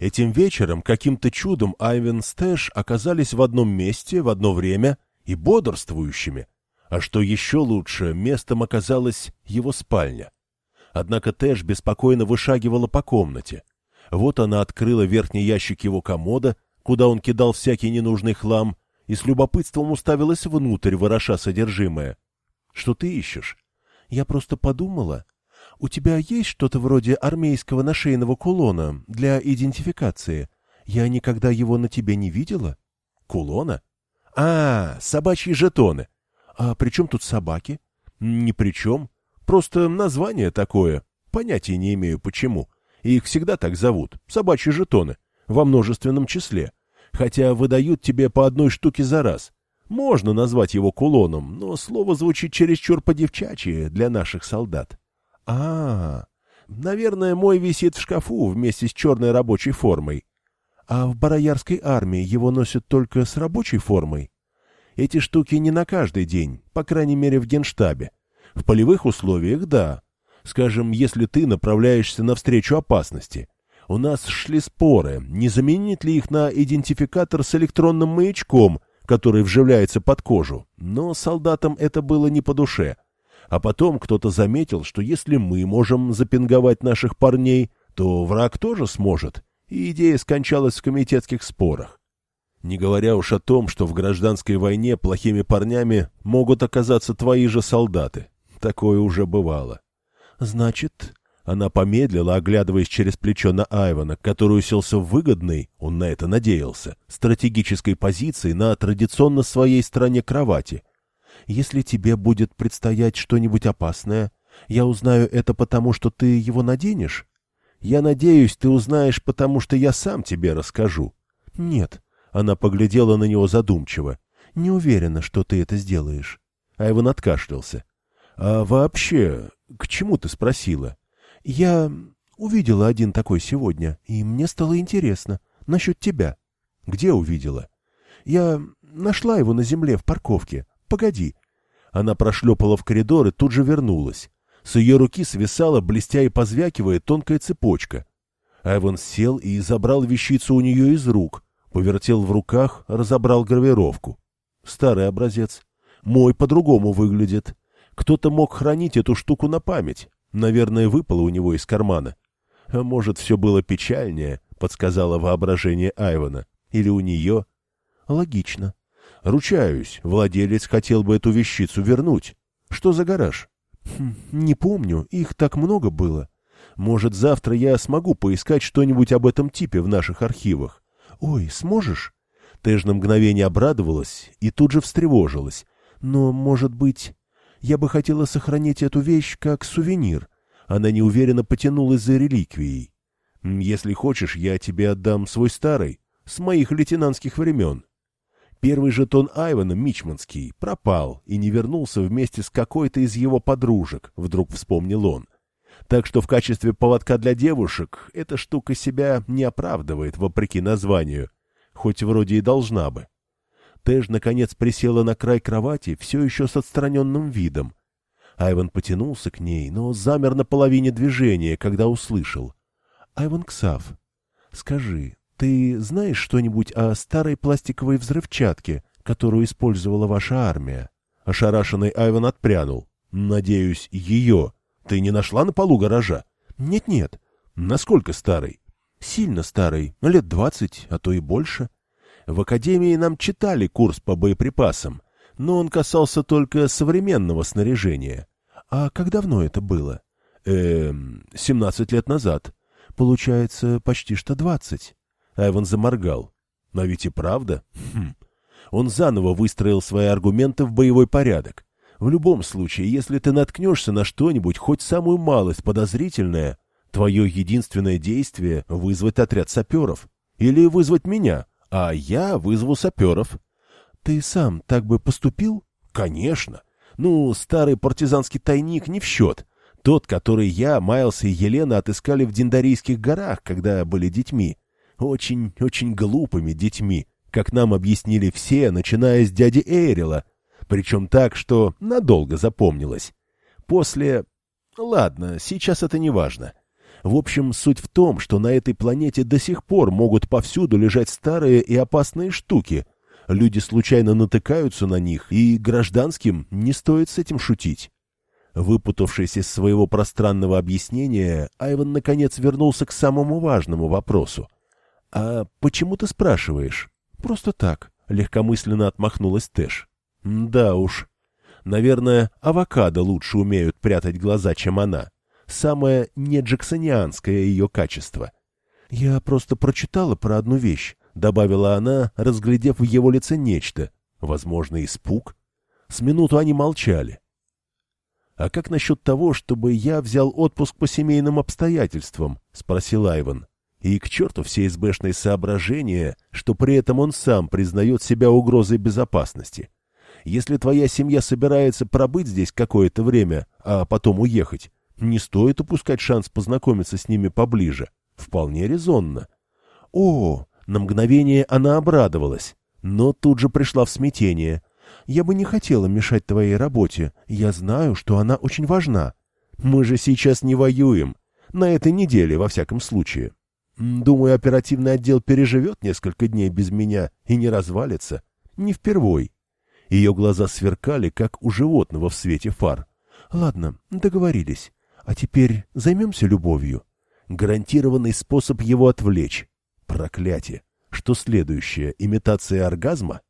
Этим вечером каким-то чудом Айвен с Тэш оказались в одном месте в одно время и бодрствующими. А что еще лучше, местом оказалась его спальня. Однако Тэш беспокойно вышагивала по комнате. Вот она открыла верхний ящик его комода, куда он кидал всякий ненужный хлам, и с любопытством уставилась внутрь, вороша содержимое. — Что ты ищешь? — Я просто подумала. У тебя есть что-то вроде армейского нашейного кулона для идентификации? Я никогда его на тебе не видела. — Кулона? — А, собачьи жетоны. — А при чем тут собаки? — Ни при чем. Просто название такое. Понятия не имею, почему. Их всегда так зовут. Собачьи жетоны. Во множественном числе. Хотя выдают тебе по одной штуке за раз. Можно назвать его кулоном, но слово звучит чересчур по-девчачьи для наших солдат. А. Наверное, мой висит в шкафу вместе с черной рабочей формой. А в бароярской армии его носят только с рабочей формой? Эти штуки не на каждый день, по крайней мере в генштабе. В полевых условиях – да. Скажем, если ты направляешься навстречу опасности. У нас шли споры, не заменить ли их на идентификатор с электронным маячком, который вживляется под кожу. Но солдатам это было не по душе. А потом кто-то заметил, что если мы можем запинговать наших парней, то враг тоже сможет. И идея скончалась в комитетских спорах. Не говоря уж о том, что в гражданской войне плохими парнями могут оказаться твои же солдаты. Такое уже бывало. Значит, она помедлила, оглядываясь через плечо на Айвана, который уселся в выгодной, он на это надеялся, стратегической позиции на традиционно своей стороне кровати. Если тебе будет предстоять что-нибудь опасное, я узнаю это потому, что ты его наденешь? Я надеюсь, ты узнаешь, потому что я сам тебе расскажу. Нет, она поглядела на него задумчиво. Не уверена, что ты это сделаешь. Айван откашлялся. «А вообще, к чему ты спросила?» «Я увидела один такой сегодня, и мне стало интересно. Насчет тебя». «Где увидела?» «Я нашла его на земле в парковке. Погоди». Она прошлепала в коридор и тут же вернулась. С ее руки свисала, блестя и позвякивая, тонкая цепочка. Айван сел и забрал вещицу у нее из рук, повертел в руках, разобрал гравировку. Старый образец. Мой по-другому выглядит. Кто-то мог хранить эту штуку на память. Наверное, выпало у него из кармана. А может, все было печальнее, подсказало воображение Айвана. Или у нее? Логично. Ручаюсь, владелец хотел бы эту вещицу вернуть. Что за гараж? Хм, не помню, их так много было. Может, завтра я смогу поискать что-нибудь об этом типе в наших архивах. Ой, сможешь? Тэш на мгновение обрадовалась и тут же встревожилась. Но, может быть... Я бы хотела сохранить эту вещь как сувенир. Она неуверенно потянулась за реликвией. Если хочешь, я тебе отдам свой старый, с моих лейтенантских времен. Первый жетон Айвана, Мичманский, пропал и не вернулся вместе с какой-то из его подружек, вдруг вспомнил он. Так что в качестве поводка для девушек эта штука себя не оправдывает, вопреки названию, хоть вроде и должна бы. Тэш, наконец, присела на край кровати, все еще с отстраненным видом. Айван потянулся к ней, но замер на половине движения, когда услышал. — Айван Ксав, скажи, ты знаешь что-нибудь о старой пластиковой взрывчатке, которую использовала ваша армия? Ошарашенный Айван отпрянул. — Надеюсь, ее. Ты не нашла на полу гаража? Нет — Нет-нет. — Насколько старый? — Сильно старый, лет двадцать, а то и больше. — в академии нам читали курс по боеприпасам, но он касался только современного снаряжения. А как давно это было? Эм, семнадцать лет назад. Получается, почти что двадцать. Айван заморгал. Но ведь и правда. Хм. Он заново выстроил свои аргументы в боевой порядок. В любом случае, если ты наткнешься на что-нибудь, хоть самую малость подозрительное, твое единственное действие — вызвать отряд саперов. Или вызвать меня, а я вызову саперов. Ты сам так бы поступил? Конечно. Ну, старый партизанский тайник не в счет. Тот, который я, Майлз и Елена отыскали в Диндарийских горах, когда были детьми. Очень-очень глупыми детьми, как нам объяснили все, начиная с дяди Эйрила. Причем так, что надолго запомнилось. После... Ладно, сейчас это не важно. В общем, суть в том, что на этой планете до сих пор могут повсюду лежать старые и опасные штуки. Люди случайно натыкаются на них, и гражданским не стоит с этим шутить. Выпутавшись из своего пространного объяснения, Айван наконец вернулся к самому важному вопросу. «А почему ты спрашиваешь?» «Просто так», — легкомысленно отмахнулась Тэш. «Да уж. Наверное, авокадо лучше умеют прятать глаза, чем она. Самое неджексонианское ее качество». «Я просто прочитала про одну вещь», — добавила она, разглядев в его лице нечто. Возможно, испуг. С минуту они молчали. «А как насчет того, чтобы я взял отпуск по семейным обстоятельствам?» — спросил Айван. И к черту все избэшные соображения, что при этом он сам признает себя угрозой безопасности. Если твоя семья собирается пробыть здесь какое-то время, а потом уехать, не стоит упускать шанс познакомиться с ними поближе. Вполне резонно. О, на мгновение она обрадовалась, но тут же пришла в смятение. Я бы не хотела мешать твоей работе. Я знаю, что она очень важна. Мы же сейчас не воюем. На этой неделе, во всяком случае. Думаю, оперативный отдел переживет несколько дней без меня и не развалится. Не впервой. Ее глаза сверкали, как у животного в свете фар. Ладно, договорились. А теперь займемся любовью. Гарантированный способ его отвлечь. Проклятие. Что следующее? Имитация оргазма?